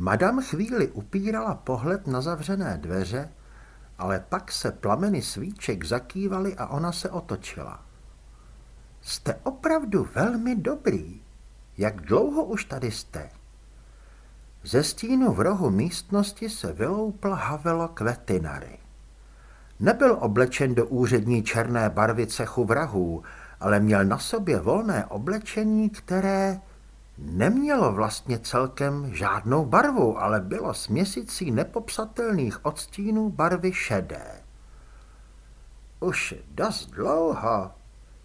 Madam chvíli upírala pohled na zavřené dveře, ale pak se plameny svíček zakývaly a ona se otočila. Jste opravdu velmi dobrý. Jak dlouho už tady jste? Ze stínu v rohu místnosti se vyloupl Havelo Kvetinary. Nebyl oblečen do úřední černé barvy cechu vrahů, ale měl na sobě volné oblečení, které nemělo vlastně celkem žádnou barvu, ale bylo směsicí nepopsatelných odstínů barvy šedé. Už dost dlouho,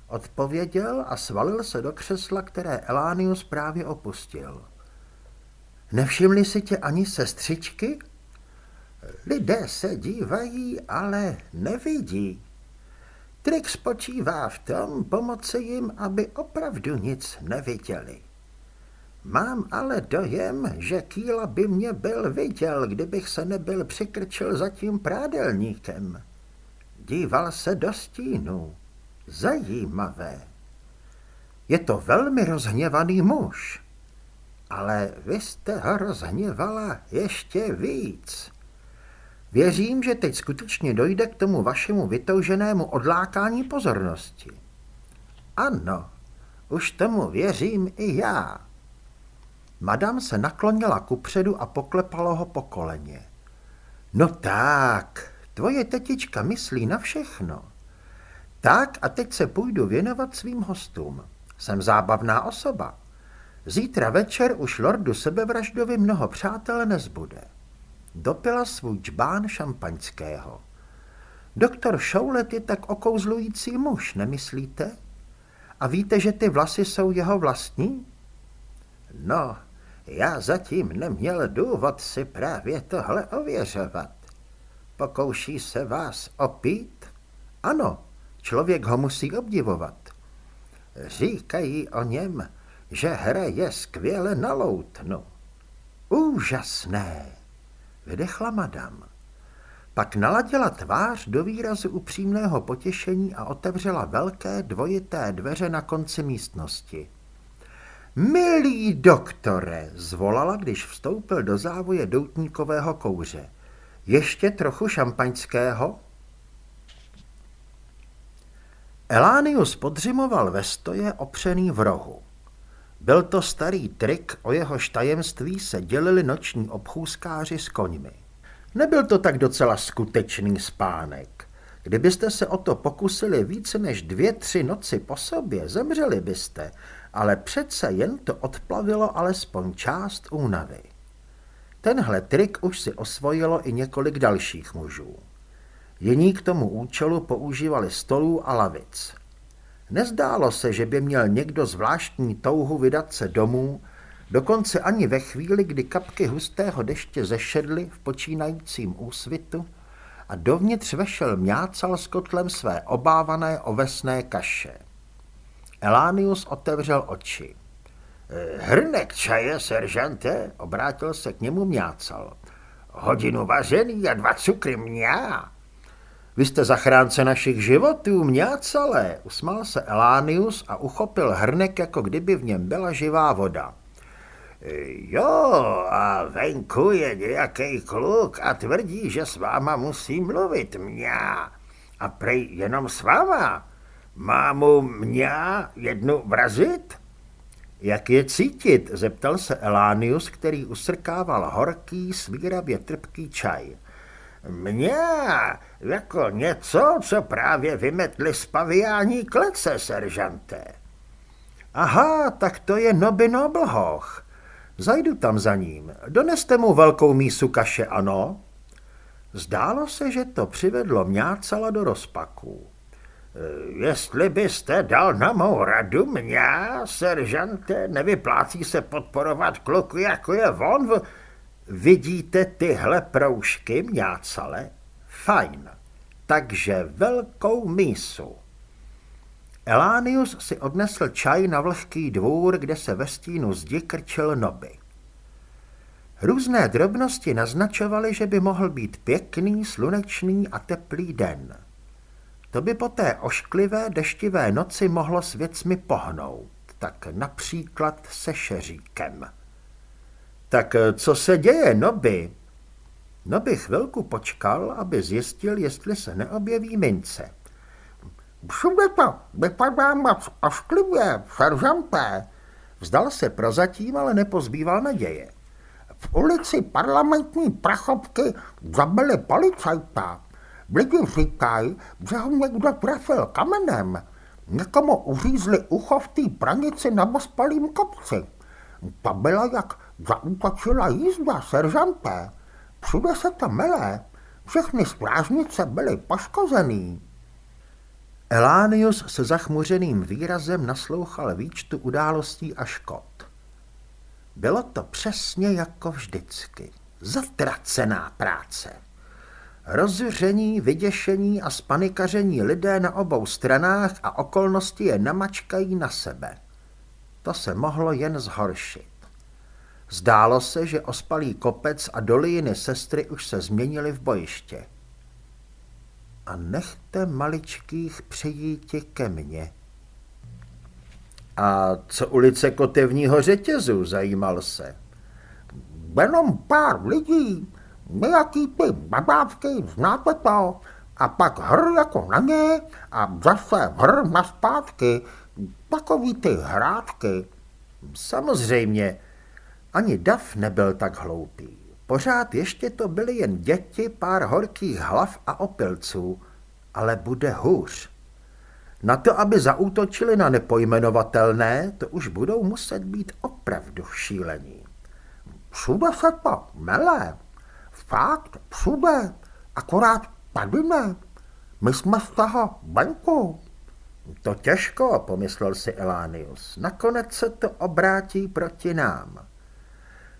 odpověděl a svalil se do křesla, které Elánius právě opustil. Nevšimli si tě ani sestřičky? Lidé se dívají, ale nevidí. Trik spočívá v tom pomoci jim, aby opravdu nic neviděli. Mám ale dojem, že Kýla by mě byl viděl, kdybych se nebyl přikrčil za tím prádelníkem. Díval se do stínu. Zajímavé. Je to velmi rozhněvaný muž. Ale vy jste ho rozhněvala ještě víc. Věřím, že teď skutečně dojde k tomu vašemu vytouženému odlákání pozornosti. Ano, už tomu věřím i já. Madam se naklonila kupředu a poklepalo ho po koleně. No tak, tvoje tetička myslí na všechno. Tak a teď se půjdu věnovat svým hostům. Jsem zábavná osoba. Zítra večer už lordu sebevraždovi mnoho přátel nezbude. Dopila svůj čbán šampaňského. Doktor Šoulet je tak okouzlující muž, nemyslíte? A víte, že ty vlasy jsou jeho vlastní? No, já zatím neměl důvod si právě tohle ověřovat. Pokouší se vás opít? Ano, člověk ho musí obdivovat. Říkají o něm, že hraje skvěle na loutnu. Úžasné, vydechla madam. Pak naladila tvář do výrazu upřímného potěšení a otevřela velké dvojité dveře na konci místnosti. Milý doktore, zvolala, když vstoupil do závoje doutníkového kouře. Ještě trochu šampaňského? Elánius podřimoval ve stoje opřený v rohu. Byl to starý trik, o jeho tajemství se dělili noční obchůzkáři s koňmi. Nebyl to tak docela skutečný spánek. Kdybyste se o to pokusili více než dvě, tři noci po sobě, zemřeli byste, ale přece jen to odplavilo alespoň část únavy. Tenhle trik už si osvojilo i několik dalších mužů. Jiní k tomu účelu používali stolů a lavic. Nezdálo se, že by měl někdo zvláštní touhu vydat se domů, dokonce ani ve chvíli, kdy kapky hustého deště zešedly v počínajícím úsvitu a dovnitř vešel mňácal s kotlem své obávané ovesné kaše. Elánius otevřel oči. Hrnek čaje, seržante, obrátil se k němu mňácal. Hodinu vařený a dva cukry mňá. Vy jste zachránce našich životů, mňácale, usmál se Elánius a uchopil hrnek, jako kdyby v něm byla živá voda. Jo, a venku je nějaký kluk a tvrdí, že s váma musí mluvit, mňá. A prej jenom s váma. Má mu mě jednu vrazit? Jak je cítit? zeptal se Elánius, který usrkával horký, svíravě trpký čaj. Mě jako něco, co právě vymetli z paviání klece, seržante. Aha, tak to je Noby Noblhoch. Zajdu tam za ním. Doneste mu velkou mísu kaše, ano? Zdálo se, že to přivedlo mňácala do rozpaků. Jestli byste dal na mou radu mě, seržante, nevyplácí se podporovat kluku, jako je von. V... Vidíte tyhle proužky, mňácale? Fajn. Takže velkou mísu. Elánius si odnesl čaj na vlhký dvůr, kde se ve stínu zdi krčil noby. Různé drobnosti naznačovaly, že by mohl být pěkný, slunečný a teplý den. To by po té ošklivé deštivé noci mohlo s věcmi pohnout, tak například se šeříkem. Tak co se děje, Noby? Noby chvilku počkal, aby zjistil, jestli se neobjeví mince. Všude to vypadá moc ošklivě, seržante. Vzdal se prozatím, ale nepozbýval naděje. V ulici parlamentní prachovky zabili policajta. Lidi říkají, že ho někdo trefil kamenem. Někomu uřízli ucho v té pranici na bospalým kopci. To byla jak zaútočila jízda, seržante. Všude se to mele. Všechny strážnice byly poškozený. Elánius se zachmuřeným výrazem naslouchal výčtu událostí a škod. Bylo to přesně jako vždycky. Zatracená práce. Rozření, vyděšení a spanikaření lidé na obou stranách a okolnosti je namačkají na sebe. To se mohlo jen zhoršit. Zdálo se, že ospalý kopec a doliny sestry už se změnily v bojiště. A nechte maličkých přijíti ke mně. A co ulice kotevního řetězu, zajímal se. Jenom pár lidí, nějaký ty babávky, znáte to, a pak hr jako na ně a zase hr na zpátky, takový ty hrátky. Samozřejmě, ani Dav nebyl tak hloupý. Pořád ještě to byly jen děti, pár horkých hlav a opilců, ale bude hůř. Na to, aby zaútočili na nepojmenovatelné, to už budou muset být opravdu šílení. Všude se to mele. Fakt, všude. Akorát tady ne. My jsme z toho venku. To těžko, pomyslel si Elánius. Nakonec se to obrátí proti nám.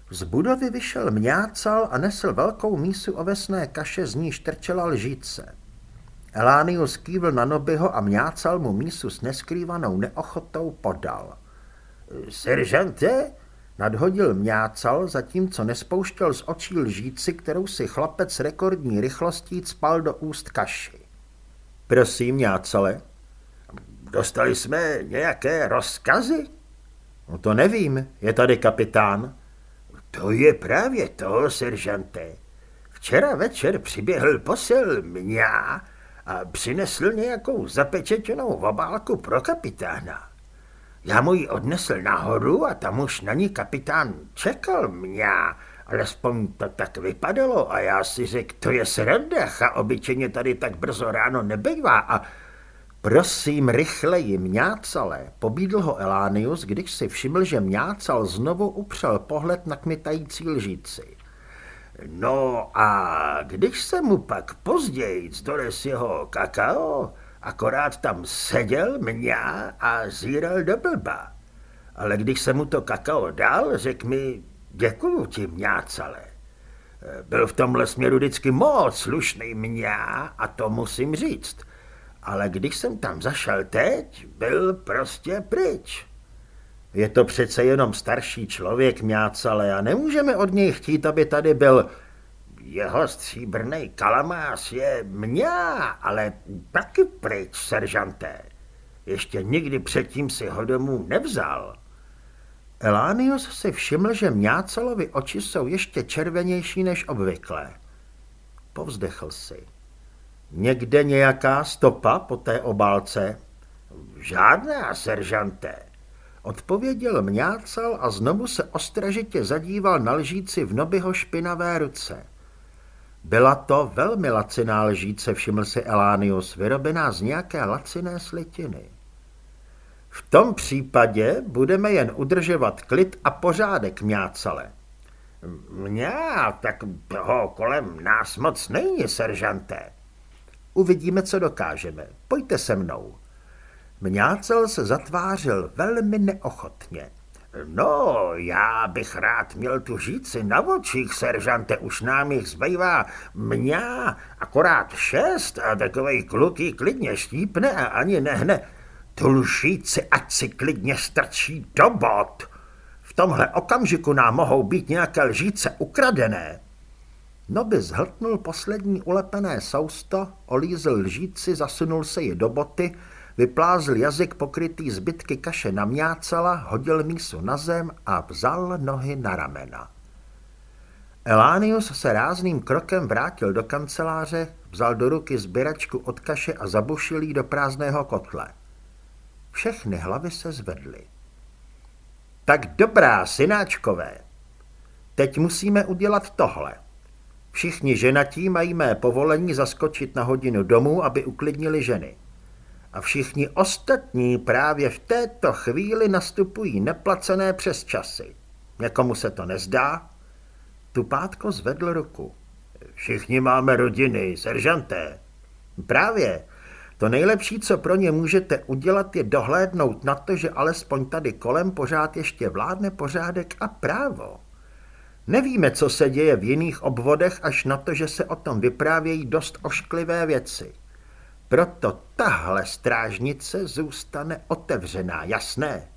Z budovy vyšel mňácal a nesl velkou mísu ovesné kaše, z níž trčela lžíce. Elánius kývl na Nobyho a mňácal mu mísu s neskrývanou neochotou podal. Seržante, nadhodil mňácal, zatímco nespouštěl z očí lžíci, kterou si chlapec rekordní rychlostí cpal do úst kaši. Prosím, mňácale. Dostali jsme nějaké rozkazy? No to nevím, je tady kapitán. To je právě to, seržante. Včera večer přiběhl posil mňá a přinesl nějakou zapečetěnou obálku pro kapitána. Já mu ji odnesl nahoru a tam už na ní kapitán čekal mě, alespoň to tak vypadalo a já si řekl, to je srandach a obyčejně tady tak brzo ráno nebejvá a Prosím, rychleji, mňácale, pobídl ho Elánius, když si všiml, že mňácal znovu upřel pohled na kmitající lžíci. No a když se mu pak později dones jeho kakao, akorát tam seděl mňá a zíral do blba. Ale když se mu to kakao dal, řekl mi, děkuju ti, mňácale. Byl v tomhle směru vždycky moc slušný mňá a to musím říct. Ale když jsem tam zašel teď, byl prostě pryč. Je to přece jenom starší člověk, mňácale, a nemůžeme od něj chtít, aby tady byl... Jeho stříbrný kalamás je mňá, ale taky pryč, seržanté. Ještě nikdy předtím si ho domů nevzal. Elánius si všiml, že mňácelovi oči jsou ještě červenější než obvykle. Povzdechl si. Někde nějaká stopa po té obálce? Žádná, seržanté. Odpověděl mňácal a znovu se ostražitě zadíval na lžíci v nobyho špinavé ruce. Byla to velmi laciná lžíce, všiml si Elánius, vyrobená z nějaké laciné slitiny. V tom případě budeme jen udržovat klid a pořádek, mňácale. Mňá, tak toho kolem nás moc není, seržanté. Uvidíme, co dokážeme. Pojďte se mnou. Mňácel se zatvářil velmi neochotně. No, já bych rád měl tu žíci na očích, seržante, už nám jich zbývá mňá, akorát šest a takovej kluký klidně štípne a ani nehne. Tu lžíci ať si klidně strčí do bod. V tomhle okamžiku nám mohou být nějaké lžíce ukradené. Noby zhltnul poslední ulepené sousto, olízl lžíci, zasunul se ji do boty, vyplázl jazyk pokrytý zbytky kaše na mňácela, hodil mísu na zem a vzal nohy na ramena. Elánius se rázným krokem vrátil do kanceláře, vzal do ruky sběračku od kaše a zabušil jí do prázdného kotle. Všechny hlavy se zvedly. Tak dobrá, synáčkové. Teď musíme udělat tohle. Všichni ženatí mají mé povolení zaskočit na hodinu domů, aby uklidnili ženy. A všichni ostatní právě v této chvíli nastupují neplacené přes časy. Někomu se to nezdá? Tupátko zvedl ruku. Všichni máme rodiny, seržanté. Právě. To nejlepší, co pro ně můžete udělat, je dohlédnout na to, že alespoň tady kolem pořád ještě vládne pořádek a právo. Nevíme, co se děje v jiných obvodech, až na to, že se o tom vyprávějí dost ošklivé věci. Proto tahle strážnice zůstane otevřená, jasné?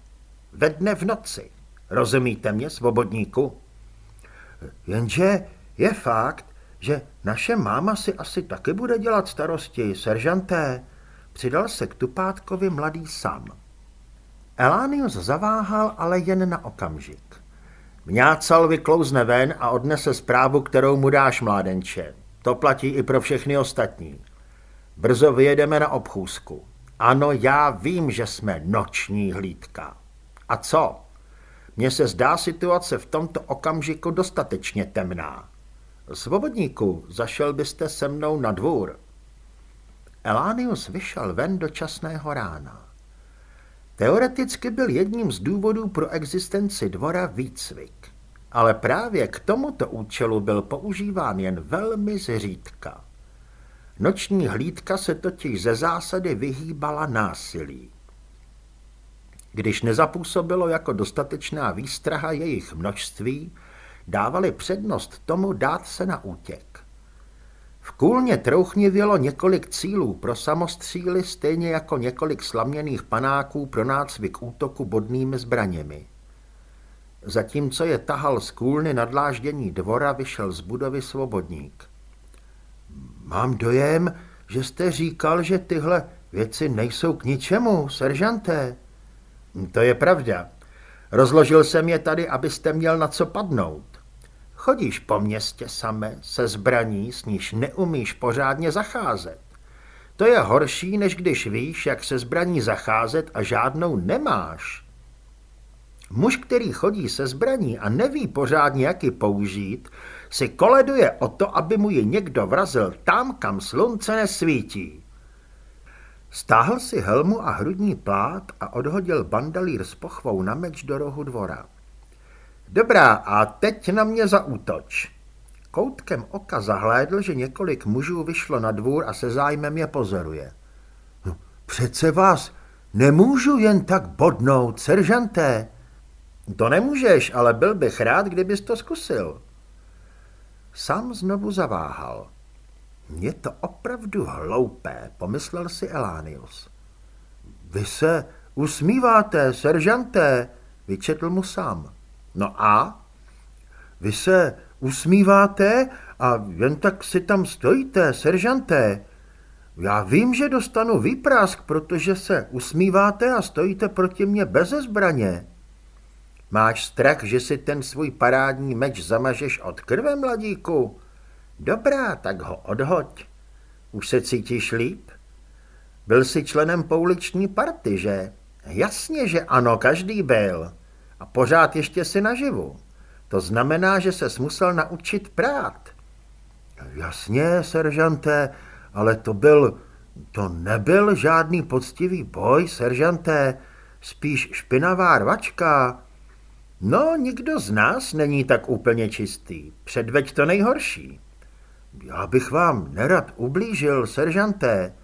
Ve dne v noci. Rozumíte mě, svobodníku? Jenže je fakt, že naše máma si asi taky bude dělat starosti, seržanté. Přidal se k Tupátkovi mladý sám. Elánius zaváhal ale jen na okamžik. Mňácal vyklouzne ven a odnese zprávu, kterou mu dáš, mládenče. To platí i pro všechny ostatní. Brzo vyjedeme na obchůzku. Ano, já vím, že jsme noční hlídka. A co? Mně se zdá situace v tomto okamžiku dostatečně temná. Svobodníku, zašel byste se mnou na dvůr. Elánius vyšel ven do časného rána. Teoreticky byl jedním z důvodů pro existenci dvora výcvik, ale právě k tomuto účelu byl používán jen velmi zřídka. Noční hlídka se totiž ze zásady vyhýbala násilí. Když nezapůsobilo jako dostatečná výstraha jejich množství, dávali přednost tomu dát se na útěk. V kůlně trouchnivělo několik cílů pro samostříly, stejně jako několik slaměných panáků pro nácvik útoku bodnými zbraněmi. Zatímco je tahal z kůlny nadláždění dvora, vyšel z budovy svobodník. Mám dojem, že jste říkal, že tyhle věci nejsou k ničemu, seržanté. To je pravda. Rozložil jsem je tady, abyste měl na co padnout. Chodíš po městě same se zbraní, s níž neumíš pořádně zacházet. To je horší, než když víš, jak se zbraní zacházet a žádnou nemáš. Muž, který chodí se zbraní a neví pořádně, jak ji použít, si koleduje o to, aby mu ji někdo vrazil tam, kam slunce nesvítí. Stáhl si helmu a hrudní plát a odhodil bandalír s pochvou na meč do rohu dvora. Dobrá, a teď na mě zaútoč. Koutkem oka zahlédl, že několik mužů vyšlo na dvůr a se zájmem je pozoruje. No, přece vás nemůžu jen tak bodnout, seržanté. To nemůžeš, ale byl bych rád, kdybys to zkusil. Sám znovu zaváhal. Je to opravdu hloupé, pomyslel si Elánius. Vy se usmíváte, seržanté, vyčetl mu sám. No a? Vy se usmíváte a jen tak si tam stojíte, seržanté. Já vím, že dostanu výprask, protože se usmíváte a stojíte proti mně bez zbraně. Máš strach, že si ten svůj parádní meč zamažeš od krve, mladíku? Dobrá, tak ho odhoď. Už se cítíš líp? Byl jsi členem pouliční party, že? Jasně, že ano, každý byl. A pořád ještě si naživu. To znamená, že se musel naučit prát. Jasně, seržanté, ale to byl, to nebyl žádný poctivý boj, seržanté, spíš špinavá rvačka. No, nikdo z nás není tak úplně čistý. Předveď to nejhorší. Já bych vám nerad ublížil, seržanté.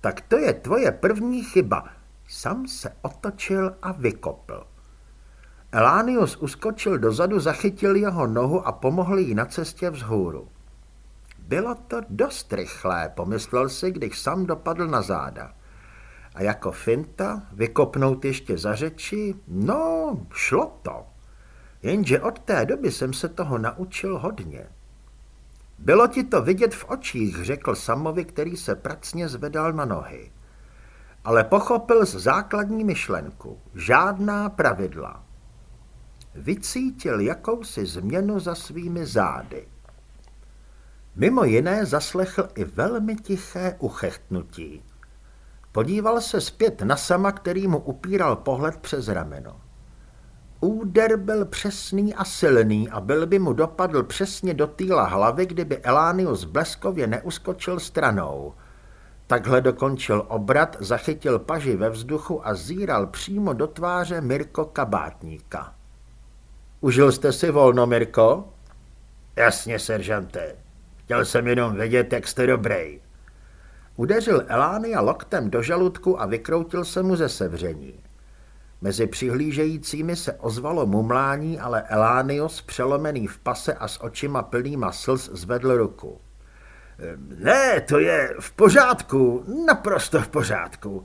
Tak to je tvoje první chyba. Sam se otočil a vykopl. Elánius uskočil dozadu, zachytil jeho nohu a pomohl jí na cestě vzhůru. Bylo to dost rychlé, pomyslel si, když sam dopadl na záda. A jako finta, vykopnout ještě za řeči, no, šlo to. Jenže od té doby jsem se toho naučil hodně. Bylo ti to vidět v očích, řekl Samovi, který se pracně zvedal na nohy. Ale pochopil z základní myšlenku. Žádná pravidla. vycítil jakousi změnu za svými zády. Mimo jiné zaslechl i velmi tiché uchechtnutí. Podíval se zpět na sama, který mu upíral pohled přes rameno. Úder byl přesný a silný a byl by mu dopadl přesně do týla hlavy, kdyby Elánius bleskově neuskočil stranou. Takhle dokončil obrat, zachytil paži ve vzduchu a zíral přímo do tváře Mirko kabátníka. Užil jste si volno, Mirko? Jasně, seržante. Chtěl jsem jenom vědět, jak jste dobrý. Udeřil Elánia loktem do žaludku a vykroutil se mu ze sevření. Mezi přihlížejícími se ozvalo mumlání, ale Elánios, přelomený v pase a s očima plnýma slz, zvedl ruku. Ne, to je v pořádku, naprosto v pořádku.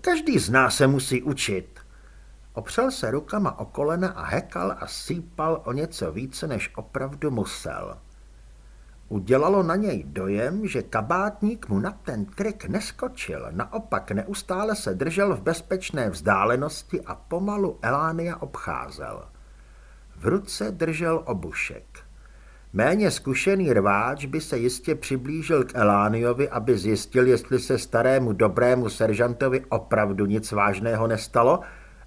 Každý z nás se musí učit. Opřel se rukama o kolena a hekal a sípal o něco více, než opravdu musel. Udělalo na něj dojem, že kabátník mu na ten trik neskočil, naopak neustále se držel v bezpečné vzdálenosti a pomalu Elánia obcházel. V ruce držel obušek. Méně zkušený rváč by se jistě přiblížil k Elániovi, aby zjistil, jestli se starému dobrému seržantovi opravdu nic vážného nestalo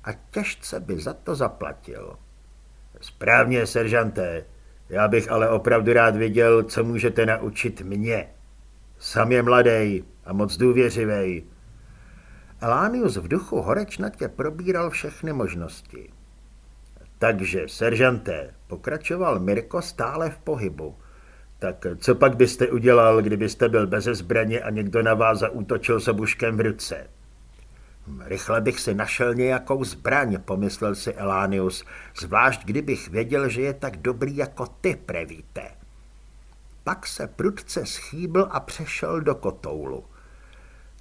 a těžce by za to zaplatil. Správně, seržanté, já bych ale opravdu rád viděl, co můžete naučit mě. Sam je mladý a moc důvěřivý. Elánius v duchu horečnatě probíral všechny možnosti. Takže, seržanté, pokračoval Mirko stále v pohybu. Tak co pak byste udělal, kdybyste byl bez zbraně a někdo na vás zaútočil s obuškem v ruce? Rychle bych si našel nějakou zbraň, pomyslel si Elánius, zvlášť kdybych věděl, že je tak dobrý jako ty, prevíte. Pak se prudce schýbl a přešel do kotoulu.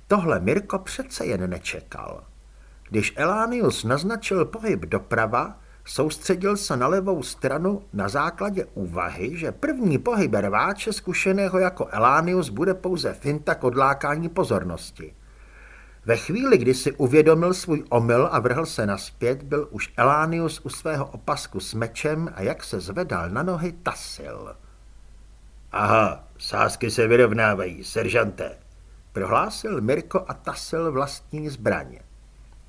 Tohle Mirko přece jen nečekal. Když Elánius naznačil pohyb doprava, soustředil se na levou stranu na základě úvahy, že první pohyb rváče zkušeného jako Elánius bude pouze finta k odlákání pozornosti. Ve chvíli, kdy si uvědomil svůj omyl a vrhl se naspět, byl už Elánius u svého opasku s mečem a jak se zvedal na nohy, tasil. Aha, sásky se vyrovnávají, seržante, prohlásil Mirko a tasil vlastní zbraně.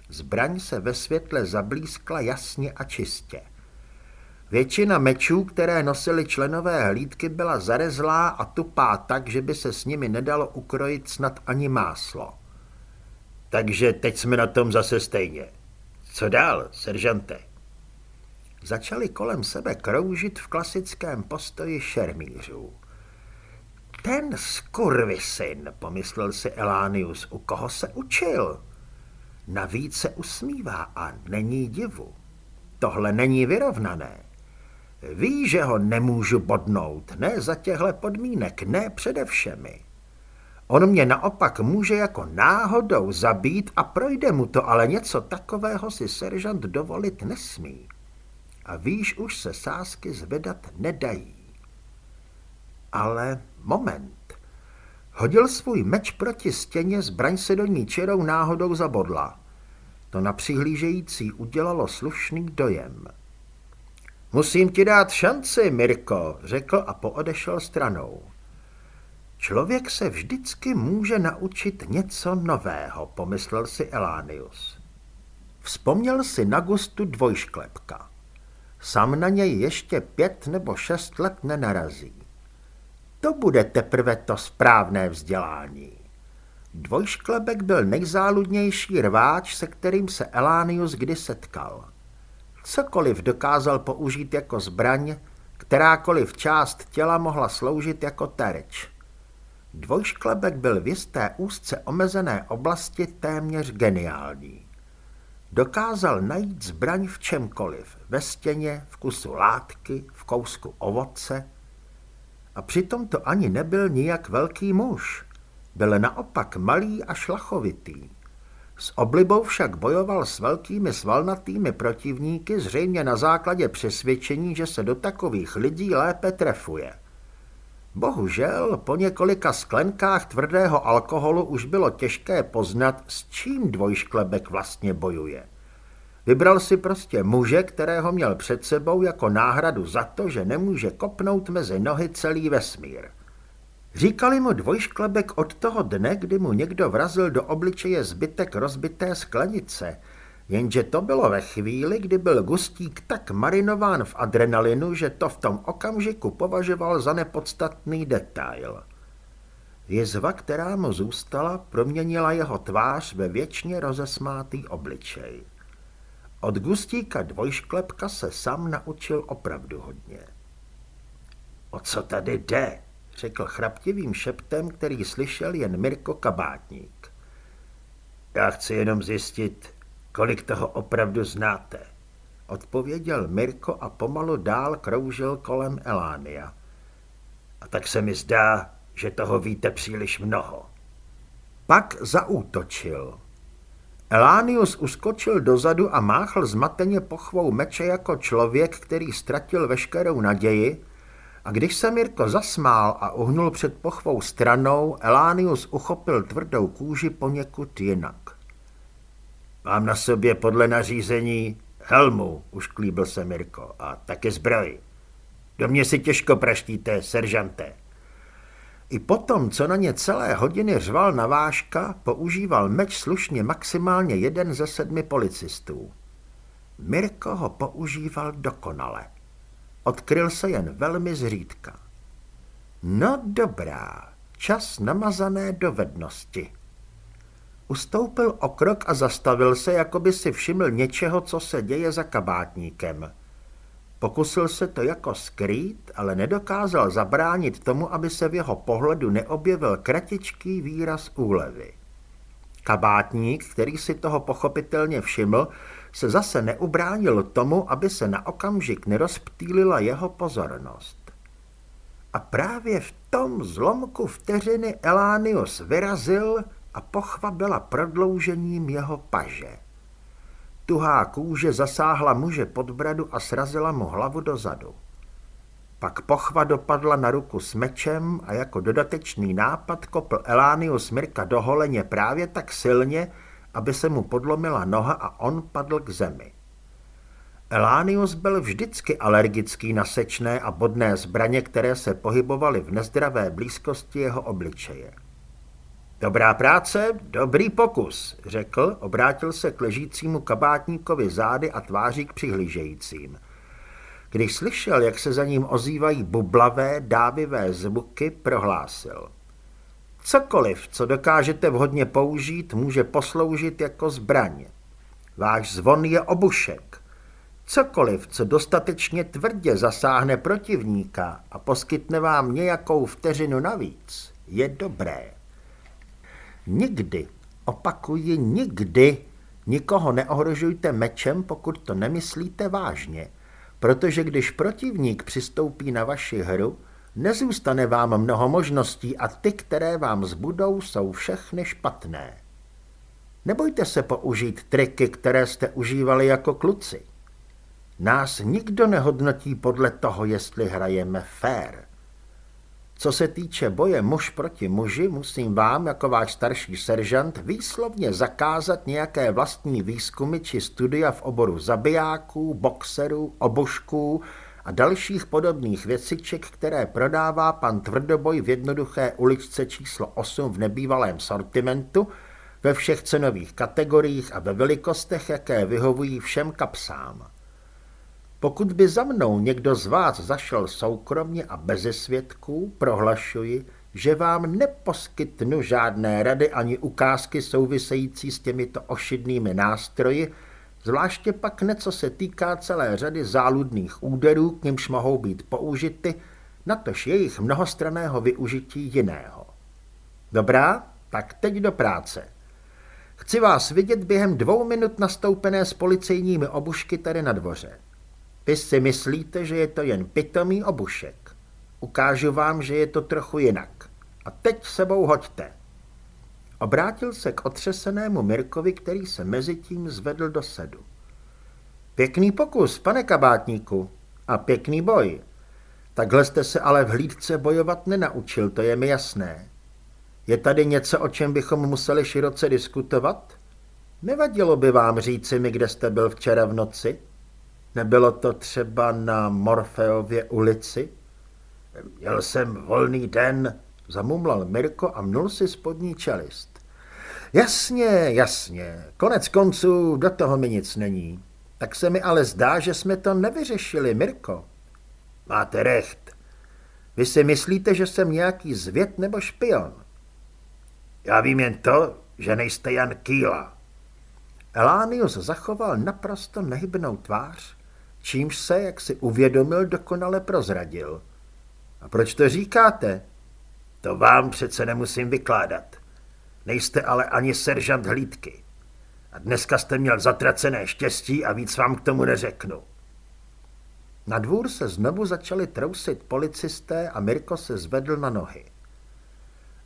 Zbraň se ve světle zablískla jasně a čistě. Většina mečů, které nosili členové hlídky, byla zarezlá a tupá tak, že by se s nimi nedalo ukrojit snad ani máslo. Takže teď jsme na tom zase stejně. Co dál, seržante? Začali kolem sebe kroužit v klasickém postoji šermířů. Ten skurvisyn, pomyslel si Elánius, u koho se učil. Navíc se usmívá a není divu. Tohle není vyrovnané. Ví, že ho nemůžu bodnout, ne za těchto podmínek, ne přede všemi. On mě naopak může jako náhodou zabít a projde mu to, ale něco takového si seržant dovolit nesmí. A víš, už se sásky zvedat nedají. Ale moment. Hodil svůj meč proti stěně, zbraň se do ní čerou náhodou zabodla. To na přihlížející udělalo slušný dojem. Musím ti dát šanci, Mirko, řekl a poodešel stranou. Člověk se vždycky může naučit něco nového, pomyslel si Elánius. Vzpomněl si na gustu dvojšklepka. Sam na něj ještě pět nebo šest let nenarazí. To bude teprve to správné vzdělání. Dvojšklebek byl nejzáludnější rváč, se kterým se Elánius kdy setkal. Cokoliv dokázal použít jako zbraň, kterákoliv část těla mohla sloužit jako terč. Dvojšklebek byl v jisté úzce omezené oblasti téměř geniální. Dokázal najít zbraň v čemkoliv, ve stěně, v kusu látky, v kousku ovoce. A přitom to ani nebyl nijak velký muž. Byl naopak malý a šlachovitý. S oblibou však bojoval s velkými svalnatými protivníky zřejmě na základě přesvědčení, že se do takových lidí lépe trefuje. Bohužel po několika sklenkách tvrdého alkoholu už bylo těžké poznat, s čím dvojšklebek vlastně bojuje. Vybral si prostě muže, kterého měl před sebou jako náhradu za to, že nemůže kopnout mezi nohy celý vesmír. Říkali mu dvojšklebek od toho dne, kdy mu někdo vrazil do obličeje zbytek rozbité sklenice, jenže to bylo ve chvíli, kdy byl Gustík tak marinován v adrenalinu, že to v tom okamžiku považoval za nepodstatný detail. Jezva, která mu zůstala, proměnila jeho tvář ve věčně rozesmátý obličej. Od Gustíka dvojšklepka se sám naučil opravdu hodně. O co tady jde? řekl chraptivým šeptem, který slyšel jen Mirko Kabátník. Já chci jenom zjistit, kolik toho opravdu znáte, odpověděl Mirko a pomalu dál kroužil kolem Elánia. A tak se mi zdá, že toho víte příliš mnoho. Pak zaútočil. Elánius uskočil dozadu a máchl zmateně pochvou meče jako člověk, který ztratil veškerou naději, a když se Mirko zasmál a uhnul před pochvou stranou, Elánius uchopil tvrdou kůži poněkud jinak. Mám na sobě podle nařízení helmu, už klíbil se Mirko, a také zbroj. Do mě si těžko praštíte, seržante. I potom, co na ně celé hodiny řval navážka, používal meč slušně maximálně jeden ze sedmi policistů. Mirko ho používal dokonale. Odkryl se jen velmi zřídka. No dobrá, čas namazané dovednosti. Ustoupil o krok a zastavil se, jako by si všiml něčeho, co se děje za kabátníkem. Pokusil se to jako skrýt, ale nedokázal zabránit tomu, aby se v jeho pohledu neobjevil kratičký výraz úlevy. Kabátník, který si toho pochopitelně všiml, se zase neubránil tomu, aby se na okamžik nerozptýlila jeho pozornost. A právě v tom zlomku vteřiny Elánius vyrazil a pochva byla prodloužením jeho paže. Tuhá kůže zasáhla muže pod bradu a srazila mu hlavu dozadu. Pak pochva dopadla na ruku s mečem a jako dodatečný nápad kopl Elánius Mirka do holeně právě tak silně, aby se mu podlomila noha a on padl k zemi. Elánius byl vždycky alergický na sečné a bodné zbraně, které se pohybovaly v nezdravé blízkosti jeho obličeje. Dobrá práce, dobrý pokus, řekl, obrátil se k ležícímu kabátníkovi zády a tváří k přihlížejícím. Když slyšel, jak se za ním ozývají bublavé, dávivé zvuky, prohlásil. Cokoliv, co dokážete vhodně použít, může posloužit jako zbraň. Váš zvon je obušek. Cokoliv, co dostatečně tvrdě zasáhne protivníka a poskytne vám nějakou vteřinu navíc, je dobré. Nikdy, opakuji nikdy, nikoho neohrožujte mečem, pokud to nemyslíte vážně, protože když protivník přistoupí na vaši hru, nezůstane vám mnoho možností a ty, které vám zbudou, jsou všechny špatné. Nebojte se použít triky, které jste užívali jako kluci. Nás nikdo nehodnotí podle toho, jestli hrajeme fair. Co se týče boje muž proti muži, musím vám, jako váš starší seržant, výslovně zakázat nějaké vlastní výzkumy či studia v oboru zabijáků, boxerů, obušků a dalších podobných věciček, které prodává pan Tvrdoboj v jednoduché uličce číslo 8 v nebývalém sortimentu, ve všech cenových kategoriích a ve velikostech, jaké vyhovují všem kapsám. Pokud by za mnou někdo z vás zašel soukromně a beze svědků, prohlašuji, že vám neposkytnu žádné rady ani ukázky související s těmito ošidnými nástroji, zvláště pak něco se týká celé řady záludných úderů, k nimž mohou být použity, natož jejich mnohostraného využití jiného. Dobrá, tak teď do práce. Chci vás vidět během dvou minut nastoupené s policejními obušky tady na dvoře. Vy si myslíte, že je to jen pitomý obušek. Ukážu vám, že je to trochu jinak. A teď sebou hoďte. Obrátil se k otřesenému Mirkovi, který se mezi tím zvedl do sedu. Pěkný pokus, pane kabátníku. A pěkný boj. Takhle jste se ale v hlídce bojovat nenaučil, to je mi jasné. Je tady něco, o čem bychom museli široce diskutovat? Nevadilo by vám říci mi, kde jste byl včera v noci? Nebylo to třeba na Morfeově ulici? Měl jsem volný den, zamumlal Mirko a mnul si spodní čelist. Jasně, jasně, konec konců do toho mi nic není. Tak se mi ale zdá, že jsme to nevyřešili, Mirko. Máte recht. Vy si myslíte, že jsem nějaký zvěd nebo špion? Já vím jen to, že nejste Jan Kýla. Elánius zachoval naprosto nehybnou tvář, čímž se, jak si uvědomil, dokonale prozradil. A proč to říkáte? To vám přece nemusím vykládat. Nejste ale ani seržant hlídky. A dneska jste měl zatracené štěstí a víc vám k tomu neřeknu. Na dvůr se znovu začali trousit policisté a Mirko se zvedl na nohy.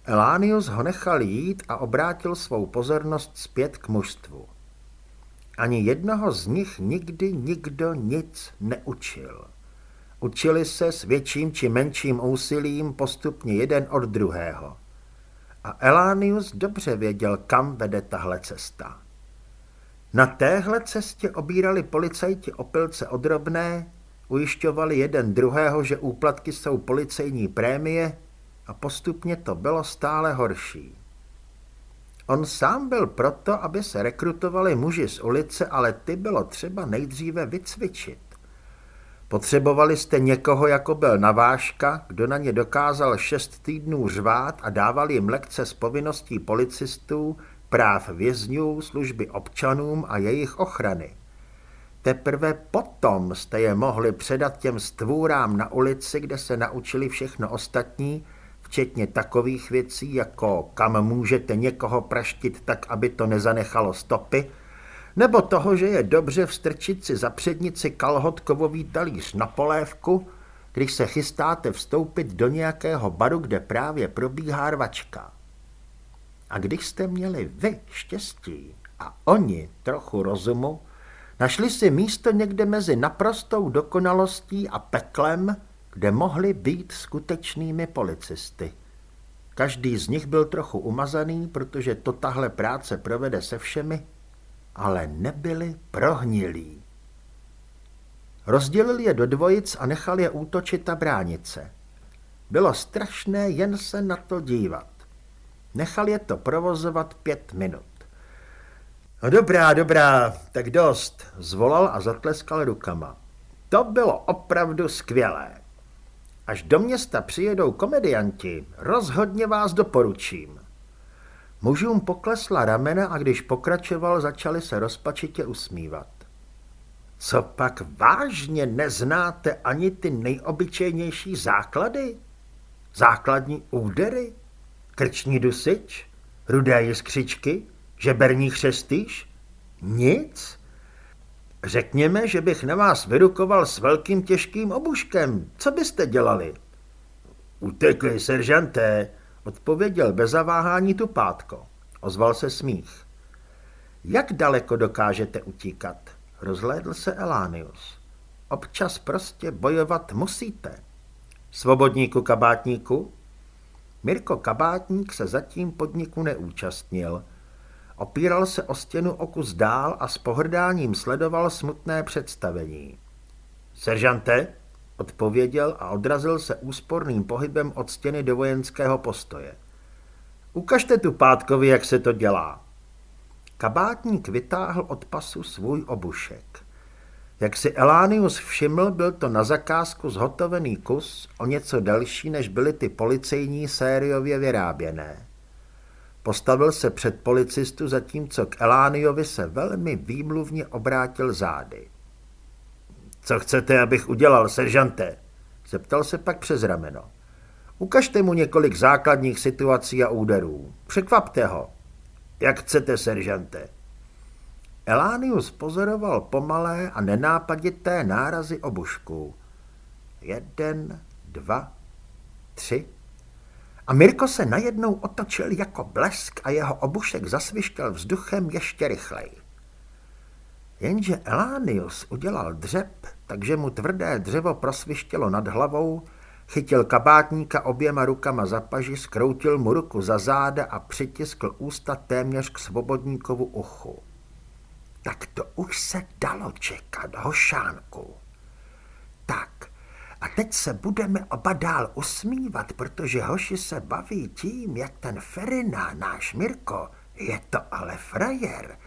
Elánius ho nechal jít a obrátil svou pozornost zpět k mužstvu. Ani jednoho z nich nikdy nikdo nic neučil. Učili se s větším či menším úsilím postupně jeden od druhého. A Elánius dobře věděl, kam vede tahle cesta. Na téhle cestě obírali policajti opilce odrobné, ujišťovali jeden druhého, že úplatky jsou policejní prémie a postupně to bylo stále horší. On sám byl proto, aby se rekrutovali muži z ulice, ale ty bylo třeba nejdříve vycvičit. Potřebovali jste někoho, jako byl Naváška, kdo na ně dokázal šest týdnů řvát a dával jim lekce z povinností policistů, práv vězňů, služby občanům a jejich ochrany. Teprve potom jste je mohli předat těm stvůrám na ulici, kde se naučili všechno ostatní, včetně takových věcí, jako kam můžete někoho praštit tak, aby to nezanechalo stopy, nebo toho, že je dobře vstrčit si za přednici kalhotkovový talíř na polévku, když se chystáte vstoupit do nějakého baru, kde právě probíhá rvačka. A když jste měli vy štěstí a oni trochu rozumu, našli si místo někde mezi naprostou dokonalostí a peklem, kde mohli být skutečnými policisty. Každý z nich byl trochu umazaný, protože to tahle práce provede se všemi, ale nebyli prohnilí. Rozdělil je do dvojic a nechal je útočit a bránit se. Bylo strašné jen se na to dívat. Nechal je to provozovat pět minut. No dobrá, dobrá, tak dost, zvolal a zatleskal rukama. To bylo opravdu skvělé. Až do města přijedou komedianti, rozhodně vás doporučím. Mužům poklesla ramena a když pokračoval, začali se rozpačitě usmívat. Co pak vážně neznáte ani ty nejobyčejnější základy? Základní údery? Krční dusič? Rudé jiskřičky? Žeberní chřestýš? Nic? Řekněme, že bych na vás vyrukoval s velkým těžkým obuškem. Co byste dělali? Utekli, seržanté, odpověděl bez zaváhání tupátko. Ozval se smích. Jak daleko dokážete utíkat? Rozhlédl se Elánius. Občas prostě bojovat musíte. Svobodníku kabátníku? Mirko Kabátník se zatím podniku neúčastnil. Opíral se o stěnu o kus dál a s pohrdáním sledoval smutné představení. Seržante, odpověděl a odrazil se úsporným pohybem od stěny do vojenského postoje. Ukažte tu pátkovi, jak se to dělá. Kabátník vytáhl od pasu svůj obušek. Jak si Elánius všiml, byl to na zakázku zhotovený kus, o něco delší, než byly ty policejní sériově vyráběné. Postavil se před policistu, zatímco k Elániovi se velmi výmluvně obrátil zády. Co chcete, abych udělal, seržante? Zeptal se pak přes rameno. Ukažte mu několik základních situací a úderů. Překvapte ho. Jak chcete, seržante? Elánius pozoroval pomalé a nenápadité nárazy obušků. Jeden, dva, tři. A Mirko se najednou otočil jako blesk a jeho obušek zasvištěl vzduchem ještě rychleji. Jenže Elánius udělal dřep, takže mu tvrdé dřevo prosvištělo nad hlavou, chytil kabátníka oběma rukama za paži, skroutil mu ruku za záda a přitiskl ústa téměř k svobodníkovu uchu. Tak to už se dalo čekat, hošánku. Tak, a teď se budeme oba dál usmívat, protože hoši se baví tím, jak ten Ferina, náš Mirko, je to ale frajer.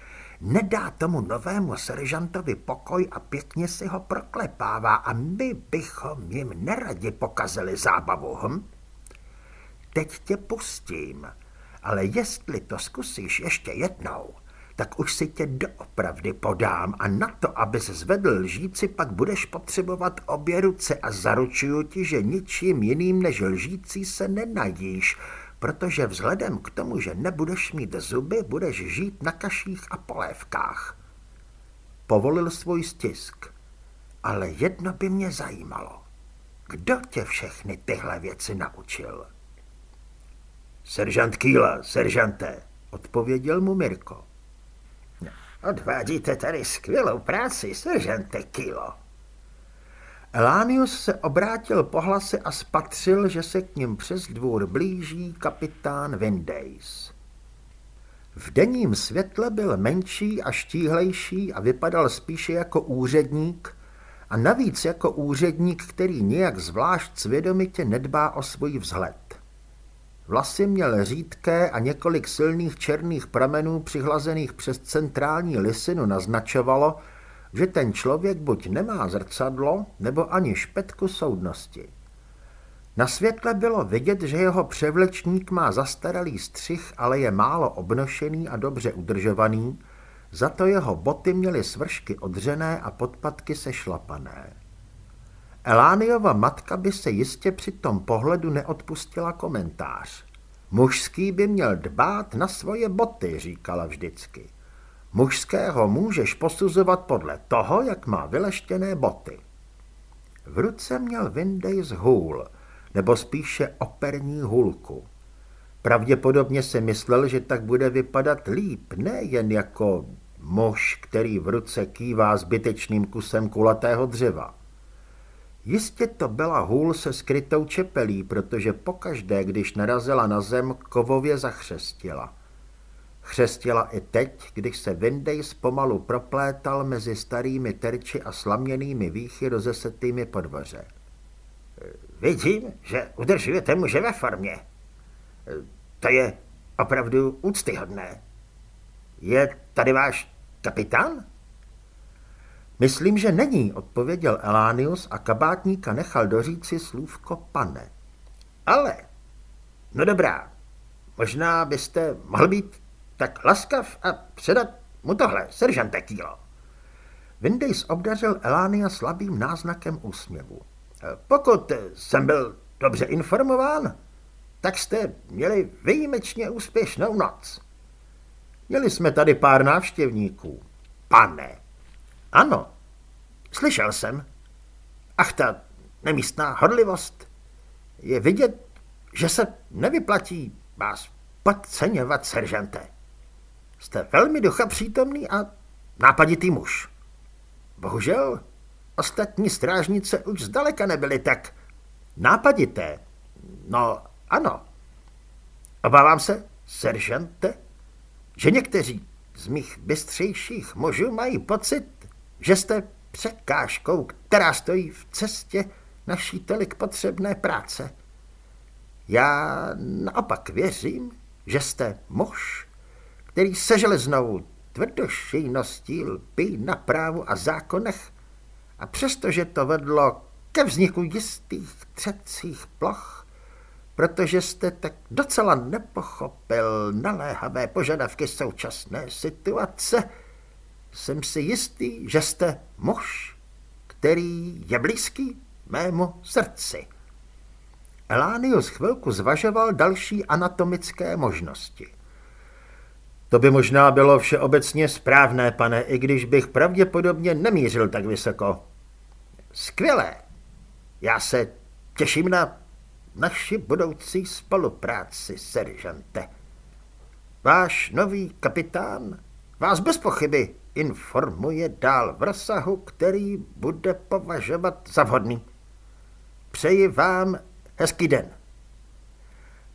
Nedá tomu novému seržantovi pokoj a pěkně si ho proklepává a my bychom jim neradi pokazili zábavu, hm? Teď tě pustím, ale jestli to zkusíš ještě jednou, tak už si tě doopravdy podám a na to, abys zvedl lžíci, pak budeš potřebovat obě ruce a zaručuju ti, že ničím jiným než lžící se nenajíš, protože vzhledem k tomu, že nebudeš mít zuby, budeš žít na kaších a polévkách. Povolil svůj stisk, ale jedno by mě zajímalo. Kdo tě všechny tyhle věci naučil? Seržant Kýla, seržante, odpověděl mu Mirko. Odvádíte tady skvělou práci, seržante Kilo. Elánius se obrátil po hlase a spatřil, že se k ním přes dvůr blíží kapitán Windays. V denním světle byl menší a štíhlejší a vypadal spíše jako úředník, a navíc jako úředník, který nějak zvlášť svědomitě nedbá o svůj vzhled. Vlasy měl řídké a několik silných černých pramenů přihlazených přes centrální lisinu naznačovalo, že ten člověk buď nemá zrcadlo, nebo ani špetku soudnosti. Na světle bylo vidět, že jeho převlečník má zastaralý střih, ale je málo obnošený a dobře udržovaný, za to jeho boty měly svršky odřené a podpatky sešlapané. Elániova matka by se jistě při tom pohledu neodpustila komentář. Mužský by měl dbát na svoje boty, říkala vždycky. Mužského můžeš posuzovat podle toho, jak má vyleštěné boty. V ruce měl Windays hůl, nebo spíše operní hůlku. Pravděpodobně si myslel, že tak bude vypadat líp, nejen jako muž, který v ruce kývá zbytečným kusem kulatého dřeva. Jistě to byla hůl se skrytou čepelí, protože pokaždé, když narazila na zem, kovově zachřestila. Chřestila i teď, když se Windays pomalu proplétal mezi starými terči a slaměnými výchy rozesetými podvoře. Vidím, že udržujete muže ve formě. To je opravdu úctyhodné. Je tady váš kapitán? Myslím, že není, odpověděl Elánius a kabátníka nechal doříci slůvko pane. Ale, no dobrá, možná byste mohl být tak laskav a předat mu tohle, seržante Kýlo. Windays obdařil Elánia slabým náznakem úsměvu. Pokud jsem byl dobře informován, tak jste měli výjimečně úspěšnou noc. Měli jsme tady pár návštěvníků. Pane, ano, slyšel jsem. Ach, ta nemístná hodlivost. Je vidět, že se nevyplatí vás podceňovat, seržante. Jste velmi ducha přítomný a nápaditý muž. Bohužel, ostatní strážnice už zdaleka nebyly tak nápadité. No, ano. Obávám se, seržante, že někteří z mých bystřejších mužů mají pocit, že jste překážkou, která stojí v cestě naší tolik potřebné práce. Já naopak věřím, že jste muž, který se železnou tvrdošejností lpí na právu a zákonech a přestože to vedlo ke vzniku jistých třecích ploch, protože jste tak docela nepochopil naléhavé požadavky současné situace, jsem si jistý, že jste muž, který je blízký mému srdci. Elánius chvilku zvažoval další anatomické možnosti. To by možná bylo všeobecně správné, pane, i když bych pravděpodobně nemířil tak vysoko. Skvělé. Já se těším na naši budoucí spolupráci, seržante. Váš nový kapitán vás bez pochyby informuje dál v rozsahu, který bude považovat za vhodný. Přeji vám hezký den.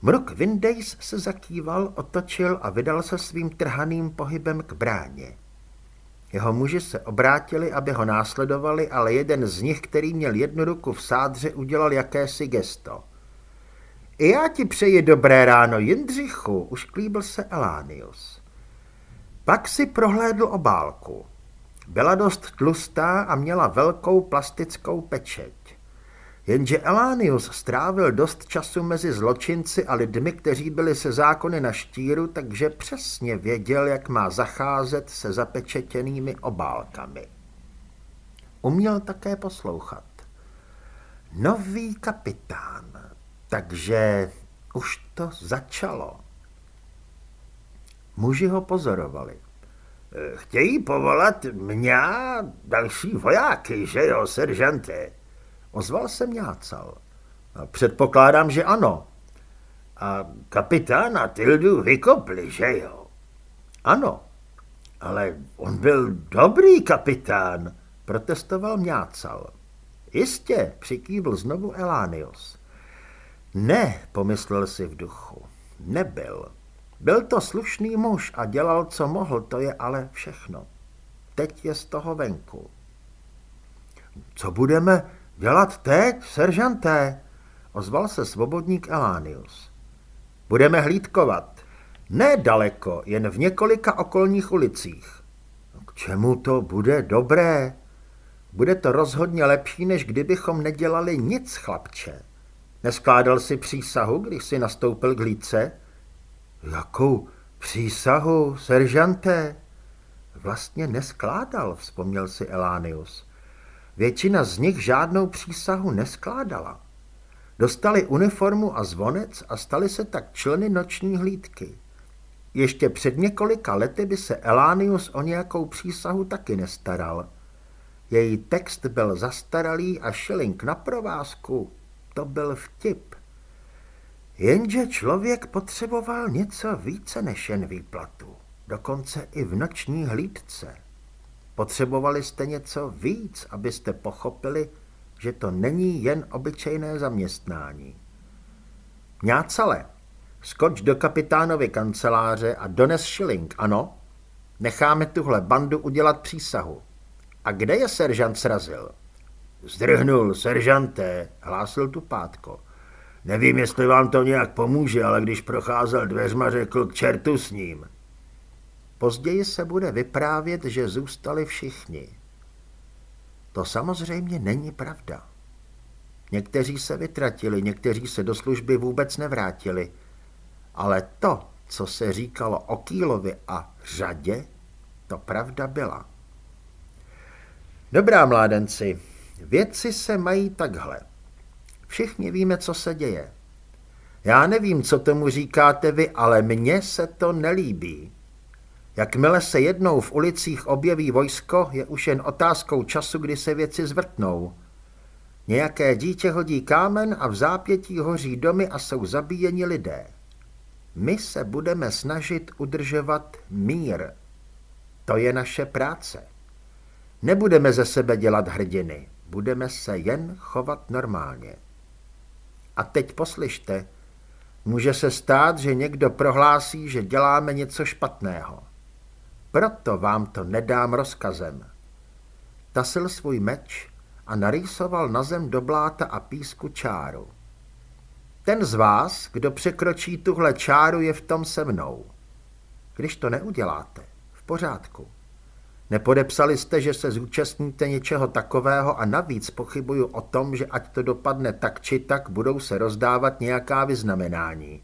Mruk Windays se zakýval, otočil a vydal se svým trhaným pohybem k bráně. Jeho muži se obrátili, aby ho následovali, ale jeden z nich, který měl jednu ruku v sádře, udělal jakési gesto. I já ti přeji dobré ráno, Jindřichu, už klíbil se Elánius. Pak si prohlédl obálku. Byla dost tlustá a měla velkou plastickou pečeť. Jenže Elánius strávil dost času mezi zločinci a lidmi, kteří byli se zákony na štíru, takže přesně věděl, jak má zacházet se zapečetěnými obálkami. Uměl také poslouchat. Nový kapitán, takže už to začalo. Muži ho pozorovali. Chtějí povolat mě další vojáky, že jo, seržante? Ozval se Mňácal. Předpokládám, že ano. A kapitána Tildu vykopli, že jo? Ano. Ale on byl dobrý kapitán, protestoval Mňácal. Jistě, přikývl znovu Elánius. Ne, pomyslel si v duchu. Nebyl. Byl to slušný muž a dělal, co mohl, to je ale všechno. Teď je z toho venku. Co budeme dělat teď, seržanté? Ozval se svobodník Elánius. Budeme hlídkovat. Ne daleko, jen v několika okolních ulicích. K čemu to bude dobré? Bude to rozhodně lepší, než kdybychom nedělali nic, chlapče. Neskládal si přísahu, když si nastoupil k hlídce? Jakou přísahu, seržante? Vlastně neskládal, vzpomněl si Elánius. Většina z nich žádnou přísahu neskládala. Dostali uniformu a zvonec a stali se tak členy noční hlídky. Ještě před několika lety by se Elánius o nějakou přísahu taky nestaral. Její text byl zastaralý a šilink na provázku. To byl vtip. Jenže člověk potřeboval něco více než jen výplatu, dokonce i v noční hlídce. Potřebovali jste něco víc, abyste pochopili, že to není jen obyčejné zaměstnání. Mňácale, skoč do kapitánovy kanceláře a dones šiling, ano? Necháme tuhle bandu udělat přísahu. A kde je seržant srazil? Zdrhnul, seržanté, hlásil tu pátko. Nevím, jestli vám to nějak pomůže, ale když procházel dveřma, řekl k čertu s ním. Později se bude vyprávět, že zůstali všichni. To samozřejmě není pravda. Někteří se vytratili, někteří se do služby vůbec nevrátili. Ale to, co se říkalo o Kýlovi a řadě, to pravda byla. Dobrá, mládenci, věci se mají takhle. Všichni víme, co se děje. Já nevím, co tomu říkáte vy, ale mně se to nelíbí. Jakmile se jednou v ulicích objeví vojsko, je už jen otázkou času, kdy se věci zvrtnou. Nějaké dítě hodí kámen a v zápětí hoří domy a jsou zabíjeni lidé. My se budeme snažit udržovat mír. To je naše práce. Nebudeme ze sebe dělat hrdiny, budeme se jen chovat normálně. A teď poslyšte, může se stát, že někdo prohlásí, že děláme něco špatného. Proto vám to nedám rozkazem. Tasil svůj meč a narýsoval na zem do bláta a písku čáru. Ten z vás, kdo překročí tuhle čáru, je v tom se mnou. Když to neuděláte, v pořádku. Nepodepsali jste, že se zúčastníte něčeho takového a navíc pochybuju o tom, že ať to dopadne tak či tak, budou se rozdávat nějaká vyznamenání.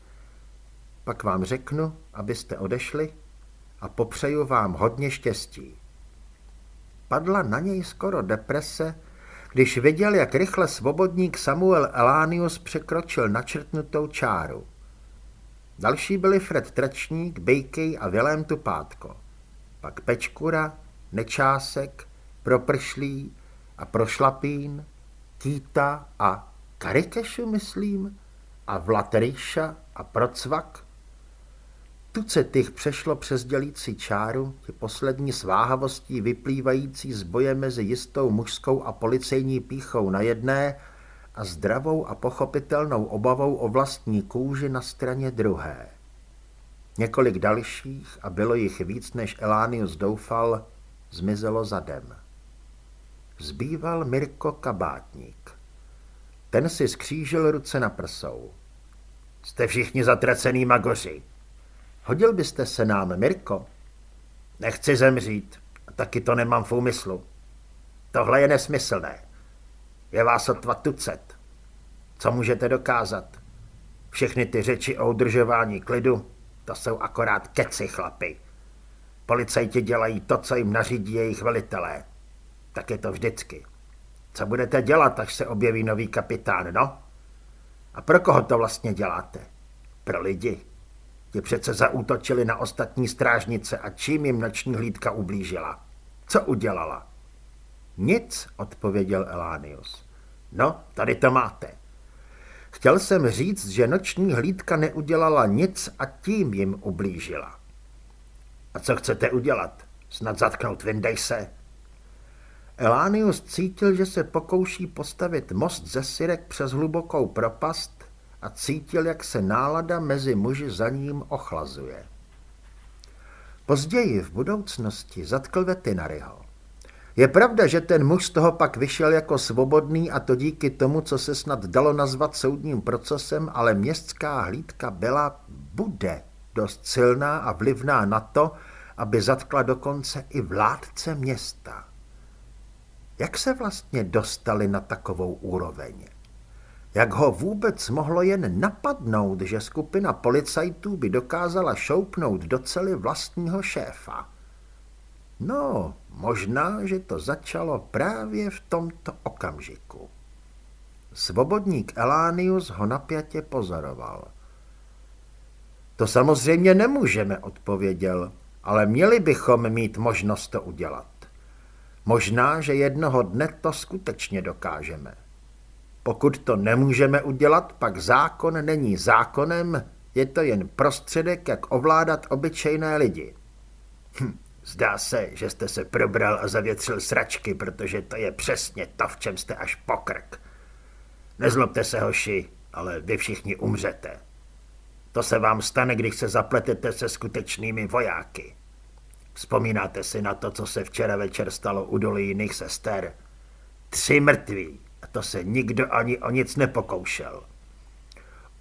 Pak vám řeknu, abyste odešli a popřeju vám hodně štěstí. Padla na něj skoro deprese, když viděl, jak rychle svobodník Samuel Elánius překročil načrtnutou čáru. Další byli Fred Tračník, Bejkej a Vilém Tupátko. Pak Pečkura, Nečásek, Propršlý a Prošlapín, Kýta a Karikešu, myslím, a Vlateryša a Procvak. Tucetych přešlo přes dělící čáru, tě poslední sváhavostí vyplývající z boje mezi jistou mužskou a policejní píchou na jedné a zdravou a pochopitelnou obavou o vlastní kůži na straně druhé. Několik dalších, a bylo jich víc, než Elánius doufal, zmizelo zadem. Zbýval Mirko Kabátník. Ten si skřížil ruce na prsou. Jste všichni zatracený magoři. Hodil byste se nám, Mirko? Nechci zemřít. Taky to nemám v úmyslu. Tohle je nesmyslné. Je vás otva tucet. Co můžete dokázat? Všechny ty řeči o udržování klidu, to jsou akorát keci, chlapy. Policajti dělají to, co jim nařídí jejich velitelé. Tak je to vždycky. Co budete dělat, až se objeví nový kapitán, no? A pro koho to vlastně děláte? Pro lidi. Ti přece zaútočili na ostatní strážnice a čím jim noční hlídka ublížila? Co udělala? Nic, odpověděl Elánius. No, tady to máte. Chtěl jsem říct, že noční hlídka neudělala nic a tím jim ublížila. A co chcete udělat? Snad zatknout Vindejse? Elánius cítil, že se pokouší postavit most ze Syrek přes hlubokou propast a cítil, jak se nálada mezi muži za ním ochlazuje. Později v budoucnosti zatkl Vetinaryho. Je pravda, že ten muž z toho pak vyšel jako svobodný a to díky tomu, co se snad dalo nazvat soudním procesem, ale městská hlídka byla, bude dost silná a vlivná na to, aby zatkla dokonce i vládce města. Jak se vlastně dostali na takovou úroveň? Jak ho vůbec mohlo jen napadnout, že skupina policajtů by dokázala šoupnout do cely vlastního šéfa? No, možná, že to začalo právě v tomto okamžiku. Svobodník Elánius ho napjatě pozoroval. To samozřejmě nemůžeme, odpověděl, ale měli bychom mít možnost to udělat. Možná, že jednoho dne to skutečně dokážeme. Pokud to nemůžeme udělat, pak zákon není zákonem, je to jen prostředek, jak ovládat obyčejné lidi. Hm, zdá se, že jste se probral a zavětřil sračky, protože to je přesně to, v čem jste až pokrk. Nezlobte se, hoši, ale vy všichni umřete. To se vám stane, když se zapletete se skutečnými vojáky. Vzpomínáte si na to, co se včera večer stalo u doly jiných sester? Tři mrtví a to se nikdo ani o nic nepokoušel.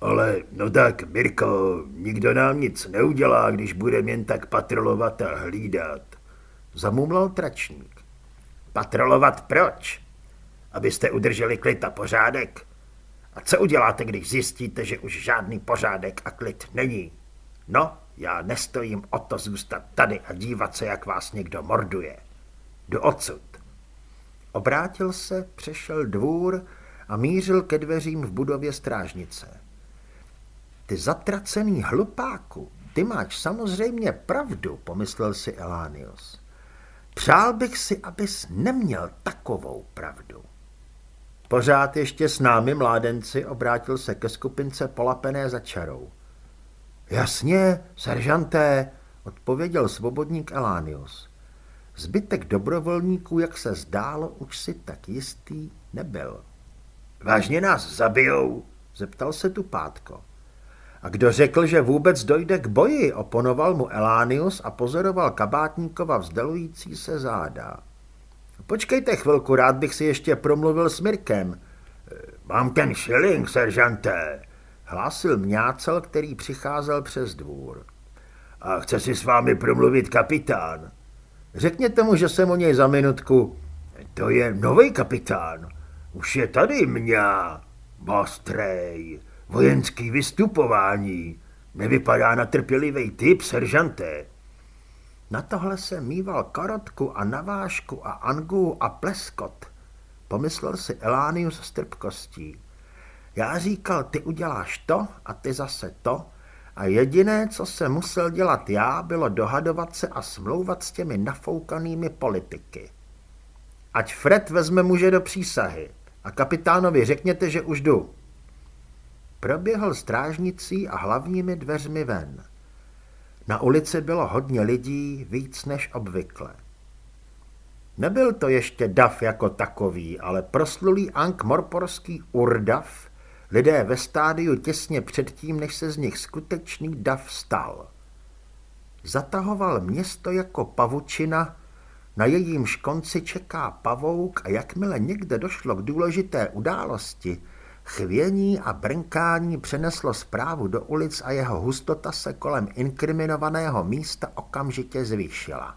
Ale no tak, Mirko, nikdo nám nic neudělá, když budeme jen tak patrolovat a hlídat. Zamumlal tračník. Patrolovat proč? Abyste udrželi klid a pořádek? A co uděláte, když zjistíte, že už žádný pořádek a klid není? No, já nestojím o to zůstat tady a dívat se, jak vás někdo morduje. Jdu odsud. Obrátil se, přešel dvůr a mířil ke dveřím v budově strážnice. Ty zatracený hlupáku, ty máš samozřejmě pravdu, pomyslel si Elánius. Přál bych si, abys neměl takovou pravdu. Pořád ještě s námi, mládenci, obrátil se ke skupince polapené za čarou. Jasně, seržanté, odpověděl svobodník Elánius. Zbytek dobrovolníků, jak se zdálo, už si tak jistý nebyl. Vážně nás zabijou? zeptal se tu pátko. A kdo řekl, že vůbec dojde k boji, oponoval mu Elánius a pozoroval kabátníkova vzdalující se záda. Počkejte chvilku, rád bych si ještě promluvil s Mirkem. Mám ten šilink, seržanté, hlásil mňácel, který přicházel přes dvůr. A chce si s vámi promluvit kapitán. Řekněte mu, že jsem o něj za minutku. To je nový kapitán. Už je tady mňa. Bostrej. Vojenský vystupování. Nevypadá na trpělivý typ, seržanté. Na tohle se mýval karotku a navážku a angu a pleskot. Pomyslel si Elánius s trpkostí. Já říkal, ty uděláš to a ty zase to a jediné, co se musel dělat já, bylo dohadovat se a smlouvat s těmi nafoukanými politiky. Ať Fred vezme muže do přísahy a kapitánovi řekněte, že už jdu. Proběhl strážnicí a hlavními dveřmi ven. Na ulici bylo hodně lidí, víc než obvykle. Nebyl to ještě dav jako takový, ale proslulý Ankh-Morporský urdav, lidé ve stádiu těsně předtím, než se z nich skutečný dav stal. Zatahoval město jako pavučina Na jejímž konci čeká pavouk a jakmile někde došlo k důležité události, chvění a brnkání přeneslo zprávu do ulic a jeho hustota se kolem inkriminovaného místa okamžitě zvýšila.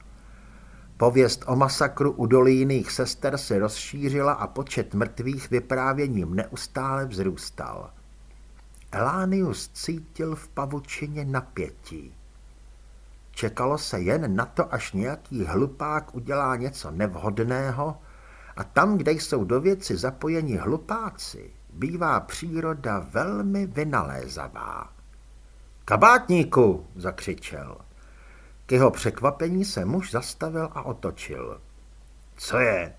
Pověst o masakru u dolíných sester se rozšířila a počet mrtvých vyprávěním neustále vzrůstal. Elánius cítil v pavučině napětí. Čekalo se jen na to, až nějaký hlupák udělá něco nevhodného a tam, kde jsou do věci zapojeni hlupáci, bývá příroda velmi vynalézavá. Kabátníku, zakřičel. K jeho překvapení se muž zastavil a otočil. Co je?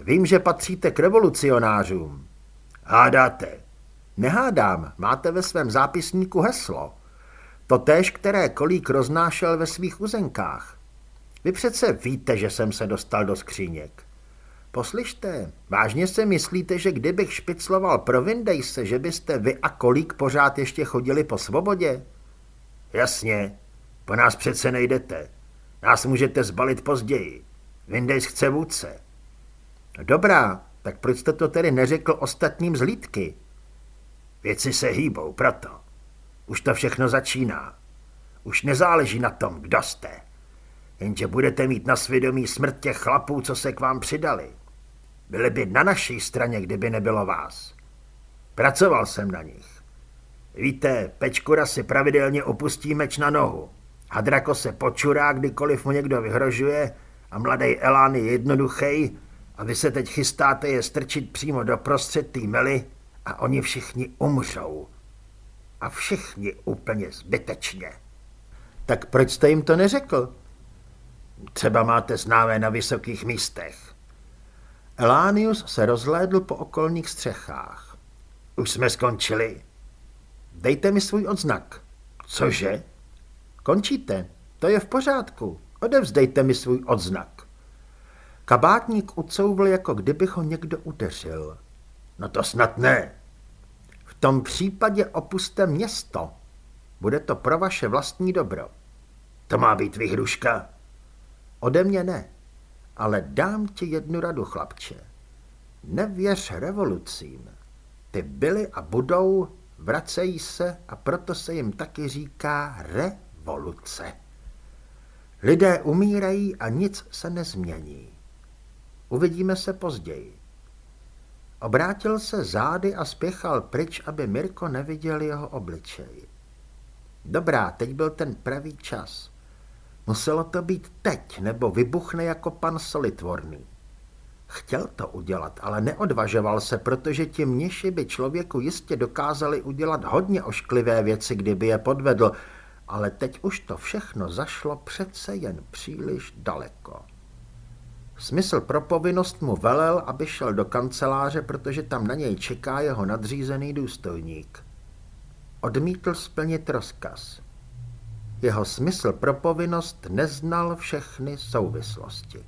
Vím, že patříte k revolucionářům. Hádáte. Nehádám, máte ve svém zápisníku heslo. To též, které Kolík roznášel ve svých uzenkách. Vy přece víte, že jsem se dostal do skříněk. Poslyšte, vážně se myslíte, že kdybych špicloval pro Vindejse, že byste vy a Kolík pořád ještě chodili po svobodě? Jasně, po nás přece nejdete. Nás můžete zbalit později. Vindejs chce vůdce. Dobrá, tak proč jste to tedy neřekl ostatním zlítky? Věci se hýbou, proto. Už to všechno začíná. Už nezáleží na tom, kdo jste. Jenže budete mít na svědomí smrt těch chlapů, co se k vám přidali. Byli by na naší straně, kdyby nebylo vás. Pracoval jsem na nich. Víte, Pečkura si pravidelně opustí meč na nohu. Hadrako se počurá, kdykoliv mu někdo vyhrožuje a mladý Elán je jednoduchý a vy se teď chystáte je strčit přímo do prostřed té mely a oni všichni umřou. A všichni úplně zbytečně. Tak proč jste jim to neřekl? Třeba máte známé na vysokých místech. Elánius se rozhlédl po okolních střechách. Už jsme skončili. Dejte mi svůj odznak. Cože? Končíte. To je v pořádku. Odevzdejte mi svůj odznak. Kabátník ucouvl, jako kdyby ho někdo udeřil. No to snad ne. V tom případě opuste město. Bude to pro vaše vlastní dobro. To má být vyhruška. Ode mě ne. Ale dám ti jednu radu, chlapče. Nevěř revolucím. Ty byly a budou, vracejí se a proto se jim taky říká revoluce. Lidé umírají a nic se nezmění. Uvidíme se později. Obrátil se zády a spěchal pryč, aby Mirko neviděl jeho obličej. Dobrá, teď byl ten pravý čas. Muselo to být teď, nebo vybuchne jako pan solitvorný. Chtěl to udělat, ale neodvažoval se, protože ti mniši by člověku jistě dokázali udělat hodně ošklivé věci, kdyby je podvedl, ale teď už to všechno zašlo přece jen příliš daleko. Smysl pro povinnost mu velel, aby šel do kanceláře, protože tam na něj čeká jeho nadřízený důstojník. Odmítl splnit rozkaz. Jeho smysl pro povinnost neznal všechny souvislosti.